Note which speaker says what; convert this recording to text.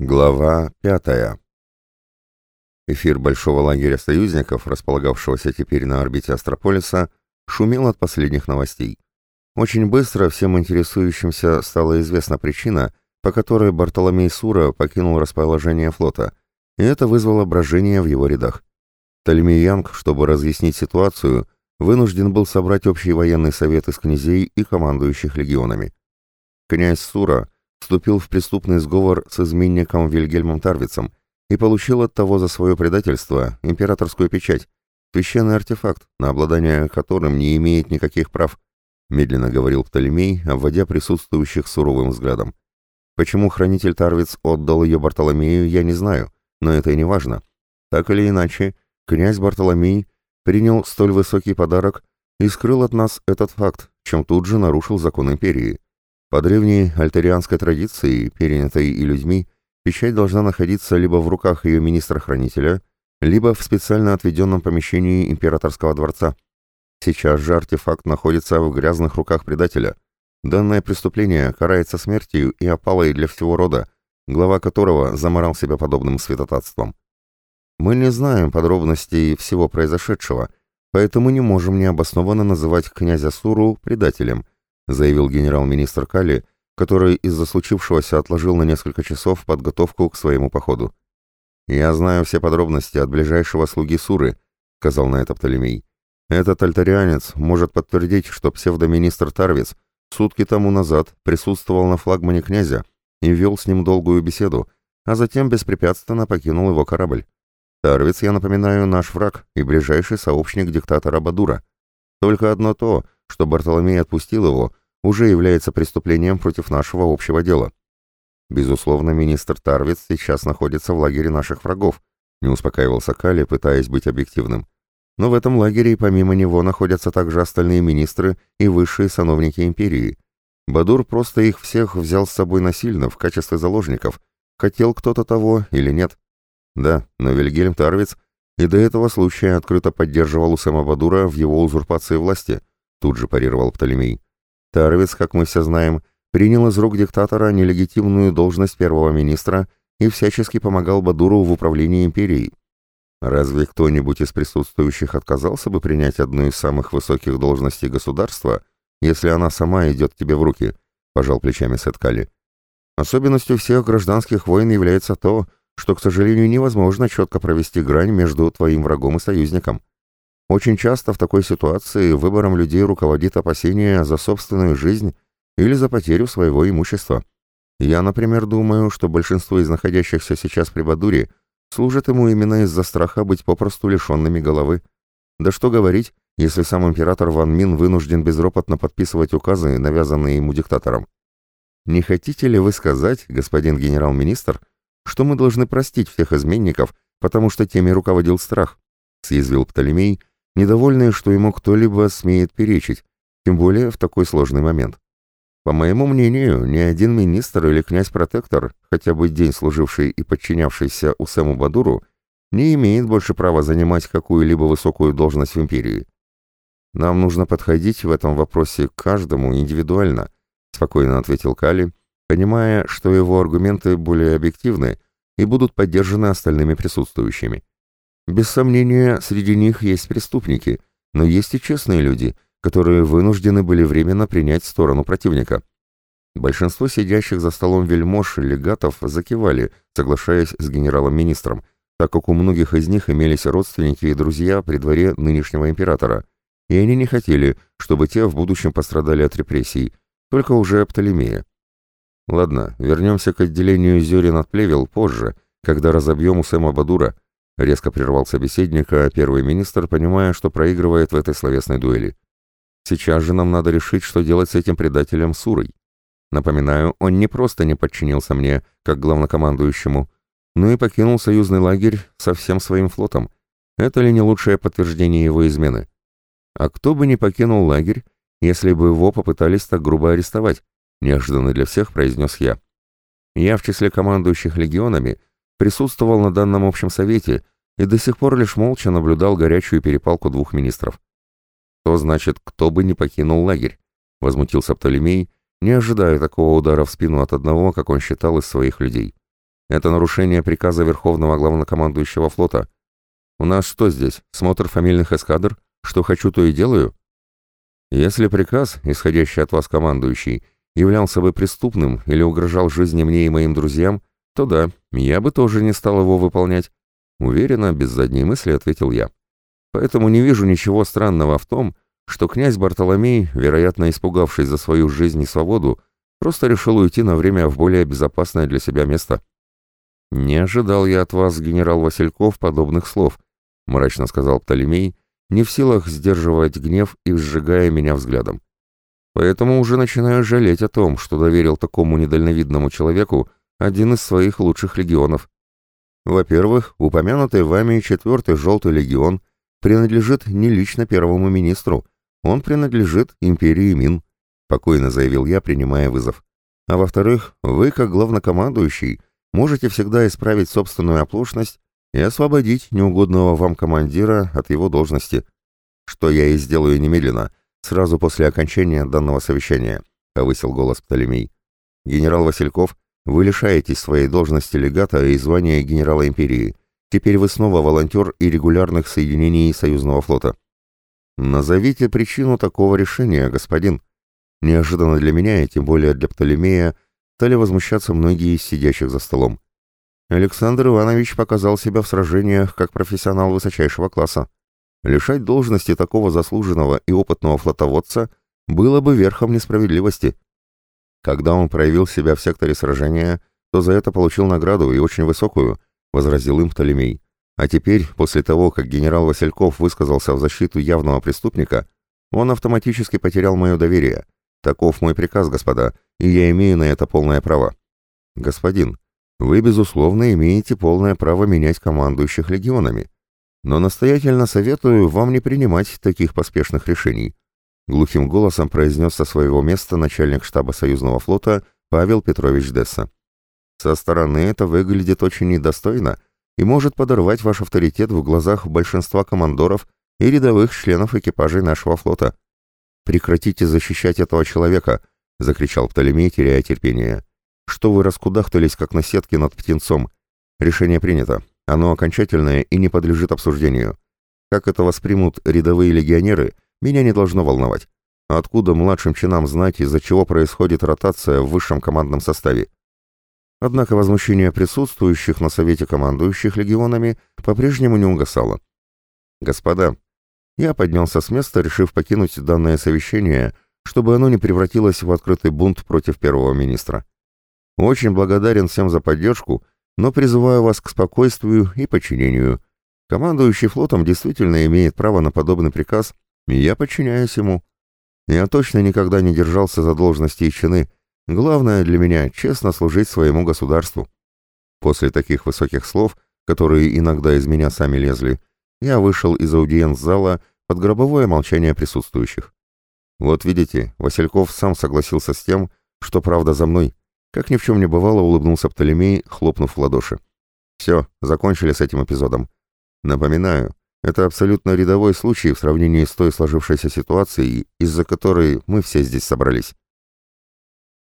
Speaker 1: Глава пятая. Эфир большого лагеря союзников, располагавшегося теперь на орбите Астрополиса, шумел от последних новостей. Очень быстро всем интересующимся стала известна причина, по которой Бартоломей Сура покинул расположение флота, и это вызвало брожение в его рядах. Толемей Янг, чтобы разъяснить ситуацию, вынужден был собрать общий военный совет из князей и командующих легионами. Князь Сура – вступил в преступный сговор с изменником Вильгельмом Тарвицем и получил от того за свое предательство императорскую печать, священный артефакт, на обладание которым не имеет никаких прав, медленно говорил Птолемей, обводя присутствующих суровым взглядом. Почему хранитель Тарвиц отдал ее Бартоломею, я не знаю, но это и не важно. Так или иначе, князь Бартоломей принял столь высокий подарок и скрыл от нас этот факт, чем тут же нарушил закон империи. По древней альтерианской традиции, перенятой и людьми, печать должна находиться либо в руках ее министра-хранителя, либо в специально отведенном помещении императорского дворца. Сейчас же артефакт находится в грязных руках предателя. Данное преступление карается смертью и опалой для всего рода, глава которого заморал себя подобным святотатством. Мы не знаем подробностей всего произошедшего, поэтому не можем необоснованно называть князя Суру предателем, заявил генерал-министр Кали, который из-за случившегося отложил на несколько часов подготовку к своему походу. «Я знаю все подробности от ближайшего слуги Суры», — сказал на это Птолемей. «Этот альтарианец может подтвердить, что псевдоминистр Тарвиц сутки тому назад присутствовал на флагмане князя и вел с ним долгую беседу, а затем беспрепятственно покинул его корабль. Тарвиц, я напоминаю, наш враг и ближайший сообщник диктатора Бадура. Только одно то, что Бартоломей отпустил его, уже является преступлением против нашего общего дела. Безусловно, министр Тарвиц сейчас находится в лагере наших врагов, не успокаивался Кали, пытаясь быть объективным. Но в этом лагере помимо него находятся также остальные министры и высшие сановники империи. Бадур просто их всех взял с собой насильно в качестве заложников. Хотел кто-то того или нет. Да, но Вильгельм Тарвиц и до этого случая открыто поддерживал Усама Бадура в его узурпации власти, тут же парировал Птолемей. Тарвиц, как мы все знаем, принял из рук диктатора нелегитимную должность первого министра и всячески помогал Бадуру в управлении империей. Разве кто-нибудь из присутствующих отказался бы принять одну из самых высоких должностей государства, если она сама идет тебе в руки? Пожал плечами Сеткали. Особенностью всех гражданских войн является то, что, к сожалению, невозможно четко провести грань между твоим врагом и союзником. Очень часто в такой ситуации выбором людей руководит опасение за собственную жизнь или за потерю своего имущества. Я, например, думаю, что большинство из находящихся сейчас при Бадуре служат ему именно из-за страха быть попросту лишенными головы. Да что говорить, если сам император Ван Мин вынужден безропотно подписывать указы, навязанные ему диктатором. Не хотите ли вы сказать, господин генерал-министр, что мы должны простить всех изменников, потому что теми руководил страх? Съязвил Птолемей, недовольные, что ему кто-либо смеет перечить, тем более в такой сложный момент. По моему мнению, ни один министр или князь-протектор, хотя бы день служивший и подчинявшийся Усему Бадуру, не имеет больше права занимать какую-либо высокую должность в империи. Нам нужно подходить в этом вопросе к каждому индивидуально, спокойно ответил Кали, понимая, что его аргументы более объективны и будут поддержаны остальными присутствующими. Без сомнения, среди них есть преступники, но есть и честные люди, которые вынуждены были временно принять сторону противника. Большинство сидящих за столом вельмож и легатов закивали, соглашаясь с генералом-министром, так как у многих из них имелись родственники и друзья при дворе нынешнего императора, и они не хотели, чтобы те в будущем пострадали от репрессий, только уже Птолемея. Ладно, вернемся к отделению зерен от плевел позже, когда разобьем у Сэма Бадура, Резко прервал собеседника первый министр, понимая, что проигрывает в этой словесной дуэли. Сейчас же нам надо решить, что делать с этим предателем Сурой. Напоминаю, он не просто не подчинился мне, как главнокомандующему, но и покинул союзный лагерь со всем своим флотом. Это ли не лучшее подтверждение его измены? А кто бы не покинул лагерь, если бы его попытались так грубо арестовать, неожиданно для всех произнес я. Я в числе командующих легионами присутствовал на данном общем совете и до сих пор лишь молча наблюдал горячую перепалку двух министров. «Что значит, кто бы не покинул лагерь?» — возмутился Птолемей, не ожидая такого удара в спину от одного, как он считал, из своих людей. Это нарушение приказа Верховного Главнокомандующего флота. У нас что здесь, смотр фамильных эскадр? Что хочу, то и делаю? Если приказ, исходящий от вас, командующий, являлся бы преступным или угрожал жизни мне и моим друзьям, то да, я бы тоже не стал его выполнять. Уверенно, без задней мысли ответил я. Поэтому не вижу ничего странного в том, что князь Бартоломей, вероятно, испугавшись за свою жизнь и свободу, просто решил уйти на время в более безопасное для себя место. «Не ожидал я от вас, генерал Васильков, подобных слов», — мрачно сказал Птолемей, не в силах сдерживать гнев и сжигая меня взглядом. «Поэтому уже начинаю жалеть о том, что доверил такому недальновидному человеку один из своих лучших легионов. Во-первых, упомянутый вами четвертый желтый легион принадлежит не лично первому министру, он принадлежит империи Мин, спокойно заявил я, принимая вызов. А во-вторых, вы, как главнокомандующий, можете всегда исправить собственную оплошность и освободить неугодного вам командира от его должности, что я и сделаю немедленно, сразу после окончания данного совещания, повысил голос Птолемей. Генерал Васильков вы лишаетесь своей должности легата и звания генерала империи. Теперь вы снова волонтер и регулярных соединений союзного флота. Назовите причину такого решения, господин. Неожиданно для меня и тем более для Птолемея стали возмущаться многие из сидящих за столом. Александр Иванович показал себя в сражениях как профессионал высочайшего класса. Лишать должности такого заслуженного и опытного флотоводца было бы верхом несправедливости. Когда он проявил себя в секторе сражения, то за это получил награду и очень высокую, возразил им Птолемей. А теперь, после того, как генерал Васильков высказался в защиту явного преступника, он автоматически потерял мое доверие. Таков мой приказ, господа, и я имею на это полное право. Господин, вы, безусловно, имеете полное право менять командующих легионами. Но настоятельно советую вам не принимать таких поспешных решений. Глухим голосом произнес со своего места начальник штаба союзного флота Павел Петрович Десса. Со стороны это выглядит очень недостойно и может подорвать ваш авторитет в глазах большинства командоров и рядовых членов экипажей нашего флота. «Прекратите защищать этого человека!» — закричал Птолемей, теряя терпение. «Что вы раскудахтались, как на сетке над птенцом? Решение принято. Оно окончательное и не подлежит обсуждению. Как это воспримут рядовые легионеры — меня не должно волновать. Откуда младшим чинам знать, из-за чего происходит ротация в высшем командном составе? Однако возмущение присутствующих на совете командующих легионами по-прежнему не угасало. «Господа», я поднялся с места, решив покинуть данное совещание, чтобы оно не превратилось в открытый бунт против первого министра. Очень благодарен всем за поддержку, но призываю вас к спокойствию и подчинению. Командующий флотом действительно имеет право на подобный приказ я подчиняюсь ему. Я точно никогда не держался за должности и чины. Главное для меня — честно служить своему государству. После таких высоких слов, которые иногда из меня сами лезли, я вышел из аудиенц-зала под гробовое молчание присутствующих. Вот видите, Васильков сам согласился с тем, что правда за мной. Как ни в чем не бывало, улыбнулся Птолемей, хлопнув в ладоши. Все, закончили с этим эпизодом. Напоминаю, это абсолютно рядовой случай в сравнении с той сложившейся ситуацией, из-за которой мы все здесь собрались.